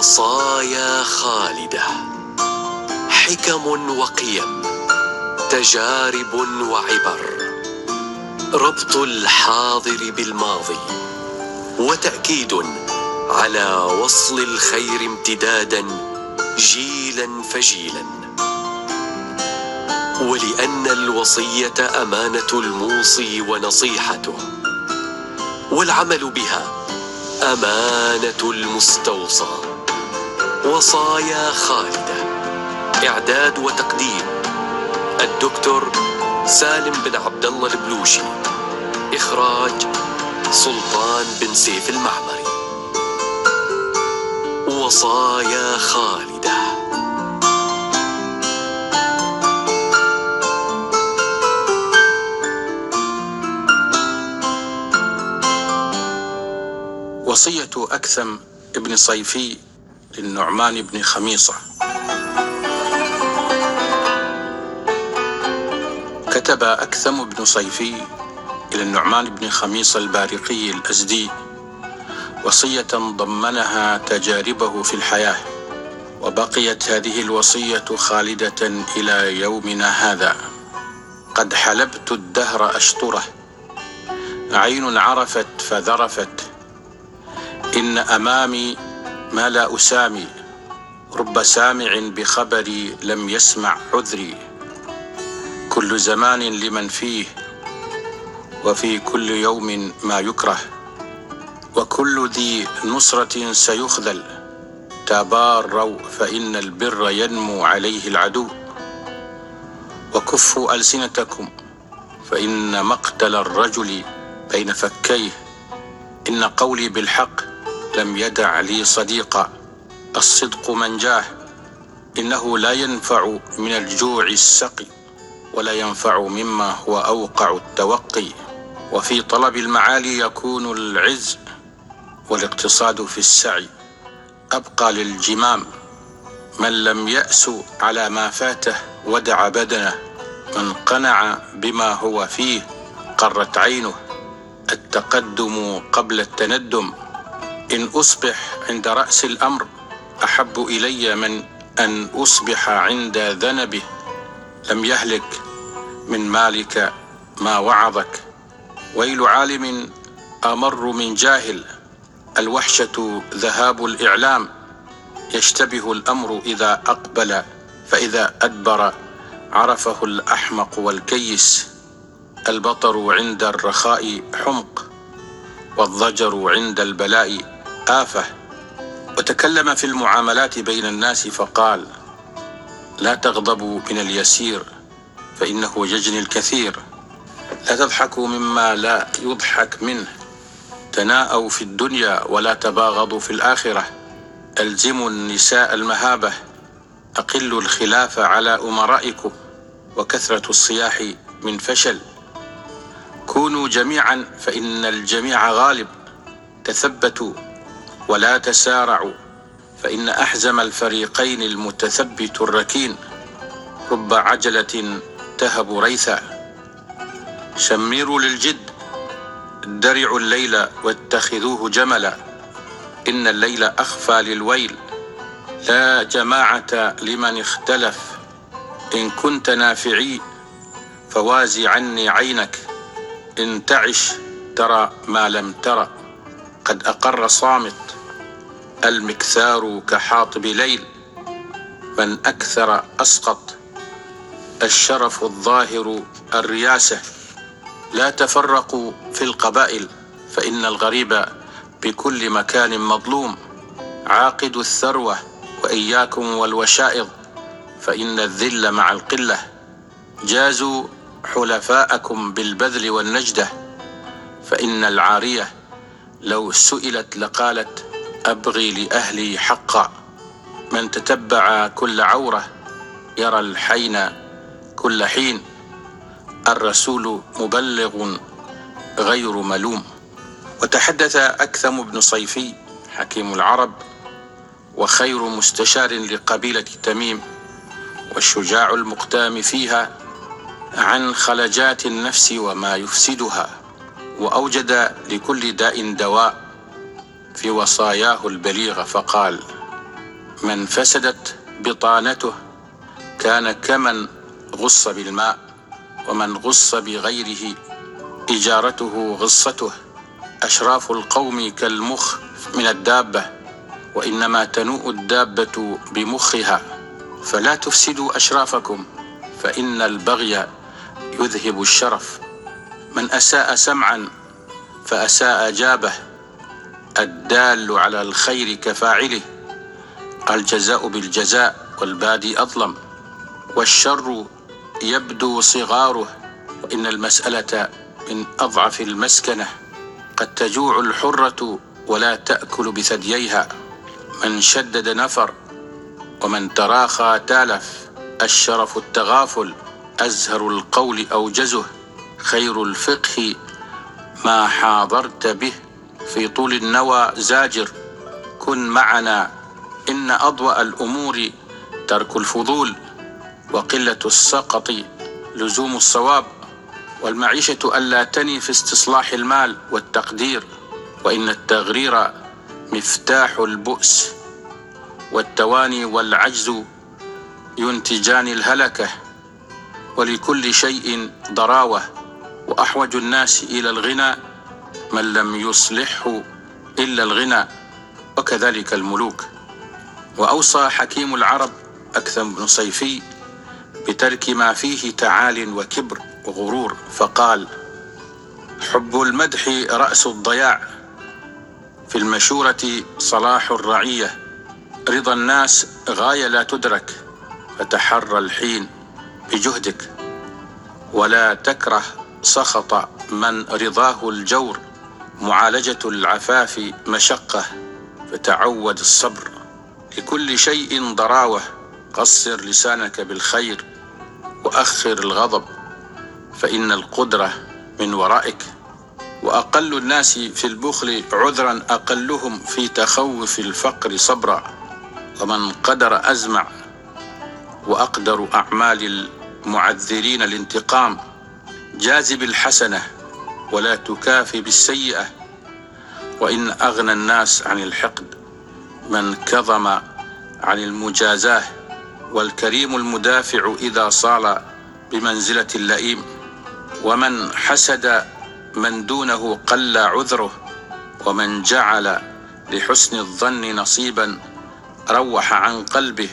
وصايا خالده. حكم وقيم تجارب وعبر. ربط الحاضر بالماضي وتأكيد على وصل الخير امتدادا جيلا فجيلا. ولأن الوصية أمانة الموصي ونصيحته والعمل بها أمانة المستوصى. وصايا خالدة. إعداد وتقديم الدكتور سالم بن عبد الله البلوشي. إخراج سلطان بن سيف المعمري. وصايا خالدة. وصية أكثم ابن صيفي للنعمان بن خميصة. كتب أكثم بن صيفي إلى النعمان بن خميصة البارقي الأزدي وصية ضمنها تجاربه في الحياة وبقيت هذه الوصية خالدة إلى يومنا هذا. قد حلبت الدهر أشطره عين عرفت فذرفت إن أمامي ما لا أسامي. رب سامع بخبري لم يسمع عذري كل زمان لمن فيه وفي كل يوم ما يكره. وكل ذي نصرة سيخذل. تباروا فإن البر ينمو عليه العدو. وكفوا ألسنتكم فإن مقتل الرجل بين فكيه. إن قولي بالحق لم يدع لي صديقا. الصدق منجاه إنه لا ينفع من الجوع السقي ولا ينفع مما هو أوقع التوقي. وفي طلب المعالي يكون العز والاقتصاد في السعي. أبقى للجمام. من لم يأس على ما فاته ودع بدنه. من قنع بما هو فيه قرت عينه. التقدم قبل التندم. إن أصبح عند رأس الأمر أحب إلي من أن أصبح عند ذنبه. لم يهلك من مالك ما وعظك. ويل عالم أمر من جاهل الوحشة ذهاب الإعلام. يشتبه الأمر إذا أقبل فإذا أدبر عرفه الأحمق والكيس. البطر عند الرخاء حمق والضجر عند البلاء. آفة وتكلم في المعاملات بين الناس فقال لا تغضبوا من اليسير فإنه يجني الكثير. لا تضحكوا مما لا يضحك منه. تناءوا في الدنيا ولا تباغضوا في الآخرة. ألزموا النساء المهابة. أقلوا الخلاف على أمرائكم وكثرة الصياح من فشل. كونوا جميعا فإن الجميع غالب. تثبتوا ولا تسارعوا فإن أحزم الفريقين المتثبت الركين. رب عجلة تهب ريثا. شمروا للجد درعوا الليل واتخذوه جملا. إن الليل أخفى للويل لا جماعة لمن اختلف. إن كنت نافعي فوازي عني عينك. إن تعش ترى ما لم ترى قد أقر صامت. المكثار كحاطب ليل من أكثر أسقط الشرف الظاهر الرياسة. لا تفرقوا في القبائل فإن الغريب بكل مكان مظلوم. عاقد الثروة وإياكم والوشائض فإن الذل مع القلة. جازوا حلفاءكم بالبذل والنجدة فإن العارية لو سئلت لقالت أبغي لأهلي حقا. من تتبع كل عورة يرى الحين كل حين. الرسول مبلغ غير ملوم. وتحدث أكثم بن صيفي حكيم العرب وخير مستشار لقبيلة تميم والشجاع المقتام فيها عن خلجات النفس وما يفسدها. وأوجد لكل داء دواء في وصاياه البليغة فقال من فسدت بطانته كان كمن غص بالماء ومن غص بغيره إجارته غصته. أشراف القوم كالمخ من الدابة وإنما تنوء الدابة بمخها. فلا تفسدوا أشرافكم فإن البغي يذهب الشرف. من أساء سمعا فأساء جابه الدال على الخير كفاعله الجزاء بالجزاء والبادي أظلم والشر يبدو صغاره وإن المسألة من أضعف المسكنة قد تجوع الحرة ولا تأكل بثدييها من شدد نفر ومن تراخى تالف الشرف التغافل أزهر القول أوجزه خير الفقه ما حاضرت به. في طول النوى زاجر كن معنا إن أضوأ الأمور ترك الفضول وقلة السقط لزوم الصواب والمعيشة ألا تني في استصلاح المال والتقدير وإن التغرير مفتاح البؤس والتواني والعجز ينتجان الهلكة ولكل شيء ضراوة وأحوج الناس إلى الغنى من لم يصلحه إلا الغنى وكذلك الملوك. وأوصى حكيم العرب أكثم بن صيفي بترك ما فيه تعال وكبر وغرور فقال حب المدح رأس الضياع في المشورة صلاح الرعية. رضا الناس غاية لا تدرك فتحرى الحين بجهدك. ولا تكره سخط من رضاه الجور. معالجة العفاف مشقة فتعود الصبر لكل شيء ضراوة. قصر لسانك بالخير وأخر الغضب فإن القدرة من ورائك. وأقل الناس في البخل عذرا أقلهم في تخوف الفقر صبرا. ومن قدر أزمع وأقدر أعمال المعذرين الانتقام جاذب الحسنة ولا تكافي بالسيئة. وإن أغنى الناس عن الحقد من كظم عن المجازاة. والكريم المدافع إذا صال بمنزلة اللئيم. ومن حسد من دونه قل عذره. ومن جعل لحسن الظن نصيبا روح عن قلبه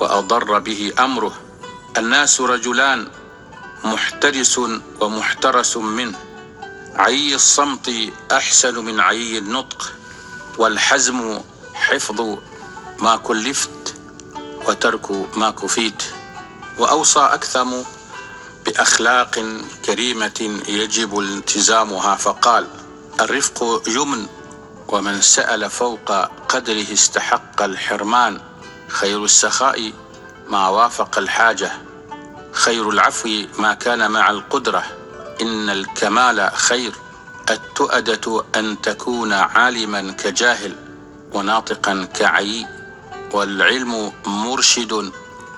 وأضر به أمره. الناس رجلان محترس ومحترس منه. عي الصمت أحسن من عي النطق والحزم حفظ ما كلفت وترك ما كفيت. وأوصى أكثم بأخلاق كريمة يجب التزامها فقال الرفق يمن ومن سأل فوق قدره استحق الحرمان. خير السخاء ما وافق الحاجة خير العفو ما كان مع القدرة. إن الكمال خير. التؤدة أن تكون عالما كجاهل وناطقا كعي. والعلم مرشد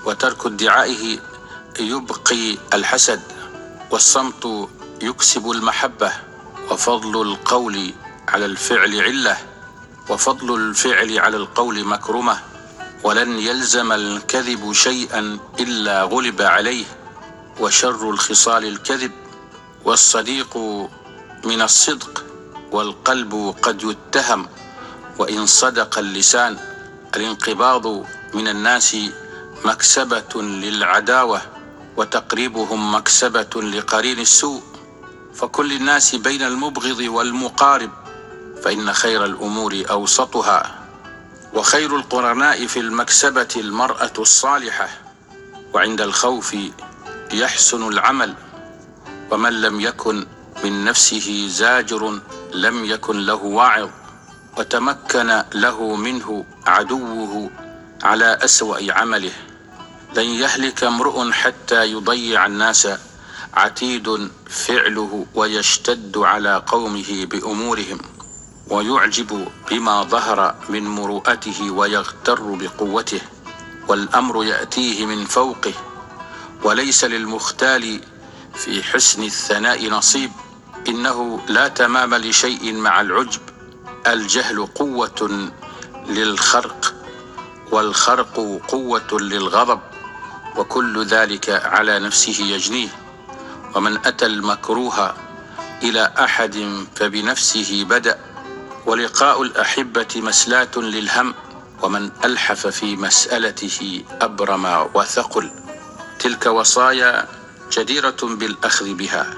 وترك ادعائه يبقي الحسد. والصمت يكسب المحبة وفضل القول على الفعل علة. وفضل الفعل على القول مكرمة. ولن يلزم الكذب شيئا إلا غلب عليه. وشر الخصال الكذب والصديق من الصدق والقلب قد يتهم وإن صدق اللسان الانقباض من الناس مكسبة للعداوة وتقريبهم مكسبة لقرين السوء. فكل الناس بين المبغض والمقارب فإن خير الأمور أوسطها. وخير القرناء في المكسبة المرأة الصالحة. وعند الخوف يحسن العمل. ومن لم يكن من نفسه زاجر لم يكن له واعظ وتمكن له منه عدوه على أسوأ عمله. لن يهلك امرؤ حتى يضيع الناس عتيد فعله ويشتد على قومه بأمورهم ويعجب بما ظهر من مروءته ويغتر بقوته والأمر يأتيه من فوقه وليس للمختال في حسن الثناء نصيب. إنه لا تمام لشيء مع العجب. الجهل قوة للخرق والخرق قوة للغضب. وكل ذلك على نفسه يجنيه. ومن أتى المكروه إلى أحد فبنفسه بدأ. ولقاء الأحبة مسلاة للهم. ومن ألحف في مسألته أبرم وثقل. تلك وصايا جديرة بالأخذ بها.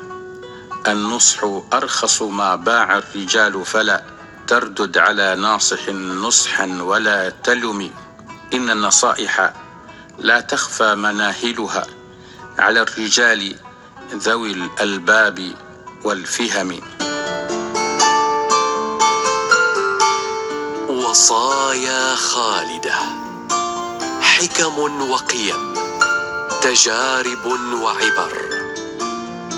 النصح أرخص ما باع الرجال فلا تردد على ناصح نصحا ولا تلم. إن النصائح لا تخفى مناهلها. على الرجال ذوي الألباب والفهم. وصايا خالدة. حكم وقيم. تجارب وعبر.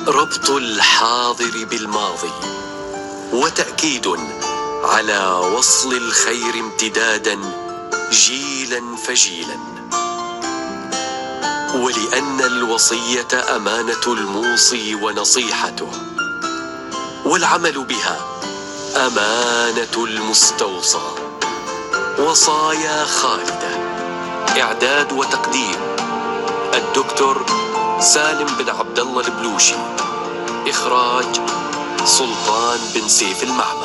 ربط الحاضر بالماضي وتأكيد على وصل الخير امتدادا جيلا فجيلا. ولأن الوصية أمانة الموصي ونصيحته والعمل بها أمانة المستوصى. وصايا خالدة إعداد وتقديم. الدكتور سالم بن عبد الله البلوشي إخراج سلطان بن سيف المعمل